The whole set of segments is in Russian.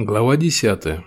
Глава 10.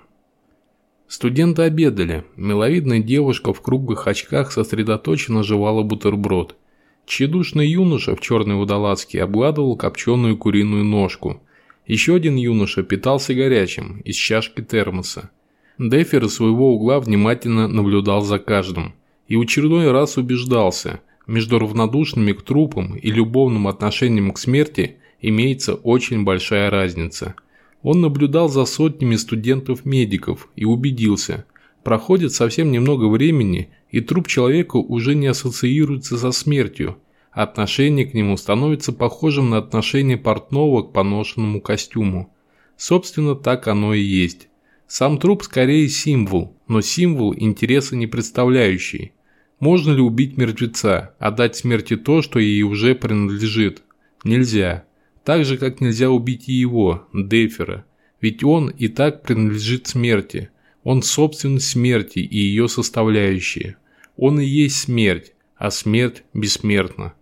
Студенты обедали. Миловидная девушка в круглых очках сосредоточенно жевала бутерброд. Тщедушный юноша в черной водолазке обгладывал копченую куриную ножку. Еще один юноша питался горячим из чашки термоса. Дефер из своего угла внимательно наблюдал за каждым. И в очередной раз убеждался, между равнодушными к трупам и любовным отношением к смерти имеется очень большая разница – он наблюдал за сотнями студентов-медиков и убедился, проходит совсем немного времени, и труп человека уже не ассоциируется со смертью, отношение к нему становится похожим на отношение портного к поношенному костюму. Собственно, так оно и есть. Сам труп скорее символ, но символ интереса не представляющий. Можно ли убить мертвеца, отдать смерти то, что ей уже принадлежит? Нельзя. Так же, как нельзя убить и его, Дефера, ведь он и так принадлежит смерти. Он собственность смерти и ее составляющие. Он и есть смерть, а смерть бессмертна.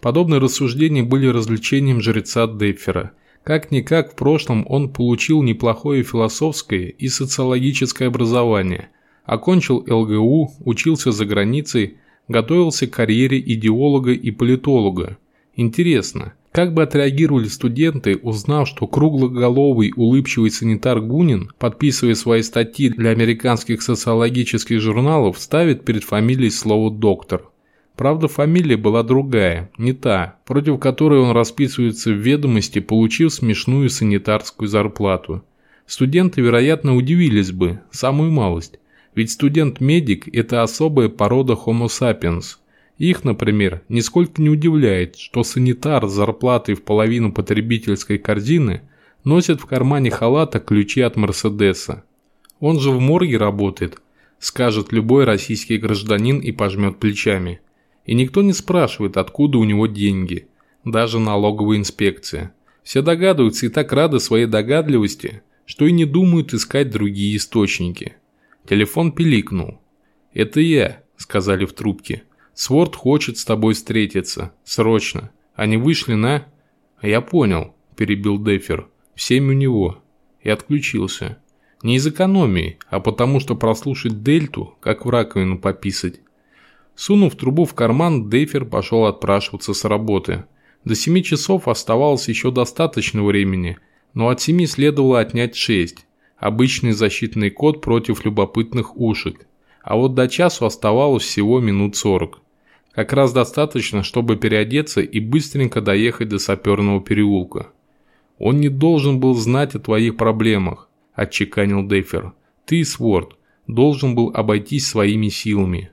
Подобные рассуждения были развлечением жреца Дефера. Как-никак в прошлом он получил неплохое философское и социологическое образование. Окончил ЛГУ, учился за границей, готовился к карьере идеолога и политолога. Интересно, как бы отреагировали студенты, узнав, что круглоголовый улыбчивый санитар Гунин, подписывая свои статьи для американских социологических журналов, ставит перед фамилией слово «доктор». Правда, фамилия была другая, не та, против которой он расписывается в ведомости, получив смешную санитарскую зарплату. Студенты, вероятно, удивились бы, самую малость. Ведь студент-медик – это особая порода Homo sapiens – их, например, нисколько не удивляет, что санитар с зарплатой в половину потребительской корзины носит в кармане халата ключи от Мерседеса. Он же в морге работает, скажет любой российский гражданин и пожмет плечами. И никто не спрашивает, откуда у него деньги, даже налоговая инспекция. Все догадываются и так рады своей догадливости, что и не думают искать другие источники. Телефон пиликнул. «Это я», – сказали в трубке. Сворд хочет с тобой встретиться. Срочно. Они вышли на...» «Я понял», – перебил Дефер. «В семь у него». И отключился. Не из экономии, а потому что прослушать дельту, как в раковину пописать. Сунув трубу в карман, Дейфер пошел отпрашиваться с работы. До семи часов оставалось еще достаточно времени, но от семи следовало отнять шесть. Обычный защитный код против любопытных ушек. А вот до часу оставалось всего минут сорок. Как раз достаточно, чтобы переодеться и быстренько доехать до саперного переулка. Он не должен был знать о твоих проблемах, отчеканил Дейфер. Ты, Сворд, должен был обойтись своими силами.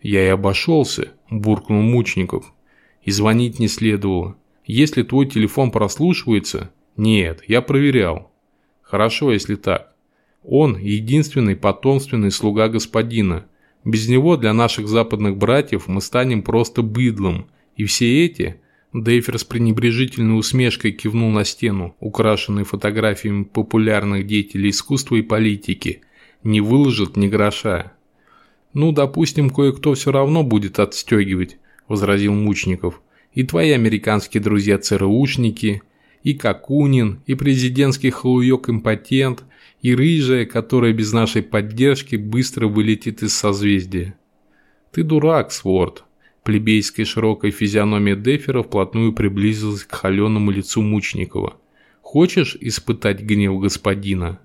Я и обошелся, буркнул Мучников. И звонить не следовало. Если твой телефон прослушивается... Нет, я проверял. Хорошо, если так. Он единственный потомственный слуга господина, без него для наших западных братьев мы станем просто быдлом. И все эти... Дейфер с пренебрежительной усмешкой кивнул на стену, украшенной фотографиями популярных деятелей искусства и политики. Не выложат ни гроша. «Ну, допустим, кое-кто все равно будет отстегивать», – возразил Мучников. «И твои американские друзья-ЦРУшники, и Какунин, и президентский халуёк-импотент, и рыжая, которая без нашей поддержки быстро вылетит из созвездия. Ты дурак, Сворд. Плебейская широкая физиономия Дефера вплотную приблизилась к холеному лицу Мучникова. Хочешь испытать гнев господина?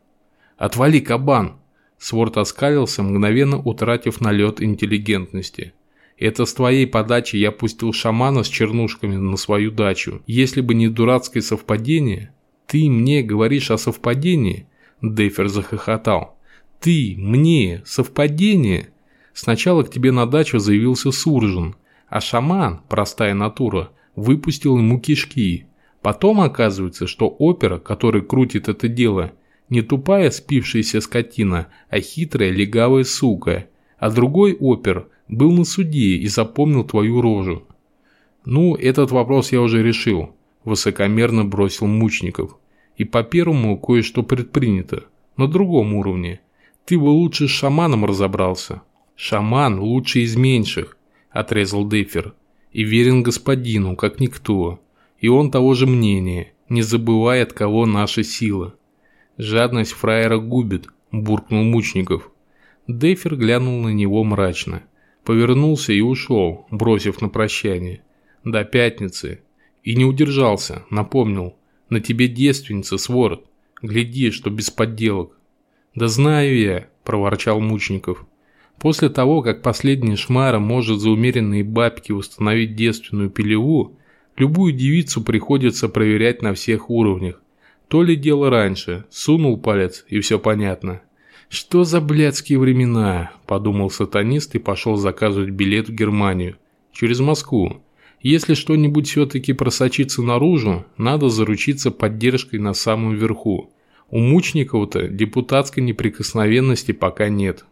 Отвали, кабан! Сворд оскалился, мгновенно утратив налет интеллигентности. Это с твоей подачи я пустил шамана с чернушками на свою дачу. Если бы не дурацкое совпадение... Ты мне говоришь о совпадении? Дейфер захохотал. «Ты, мне, совпадение?» Сначала к тебе на дачу заявился Суржин, а шаман, простая натура, выпустил ему кишки. Потом оказывается, что опера, который крутит это дело, не тупая спившаяся скотина, а хитрая легавая сука. А другой опер был на суде и запомнил твою рожу. «Ну, этот вопрос я уже решил», – высокомерно бросил Мучников. И по первому кое-что предпринято, на другом уровне. Ты бы лучше с шаманом разобрался. Шаман лучше из меньших, отрезал Дефер. И верен господину, как никто. И он того же мнения, не забывая, от кого наша сила. Жадность фраера губит, буркнул Мучников. Дефер глянул на него мрачно. Повернулся и ушел, бросив на прощание. До пятницы. И не удержался, напомнил. На тебе девственница, сворот. Гляди, что без подделок. Да знаю я, проворчал Мучников. После того, как последний шмара может за умеренные бабки установить девственную пилеву, любую девицу приходится проверять на всех уровнях. То ли дело раньше, сунул палец и все понятно. «Что за блядские времена?» – подумал сатанист и пошел заказывать билет в Германию. Через Москву. Если что-нибудь все-таки просочится наружу, надо заручиться поддержкой на самом верху. У Мучникова-то депутатской неприкосновенности пока нет.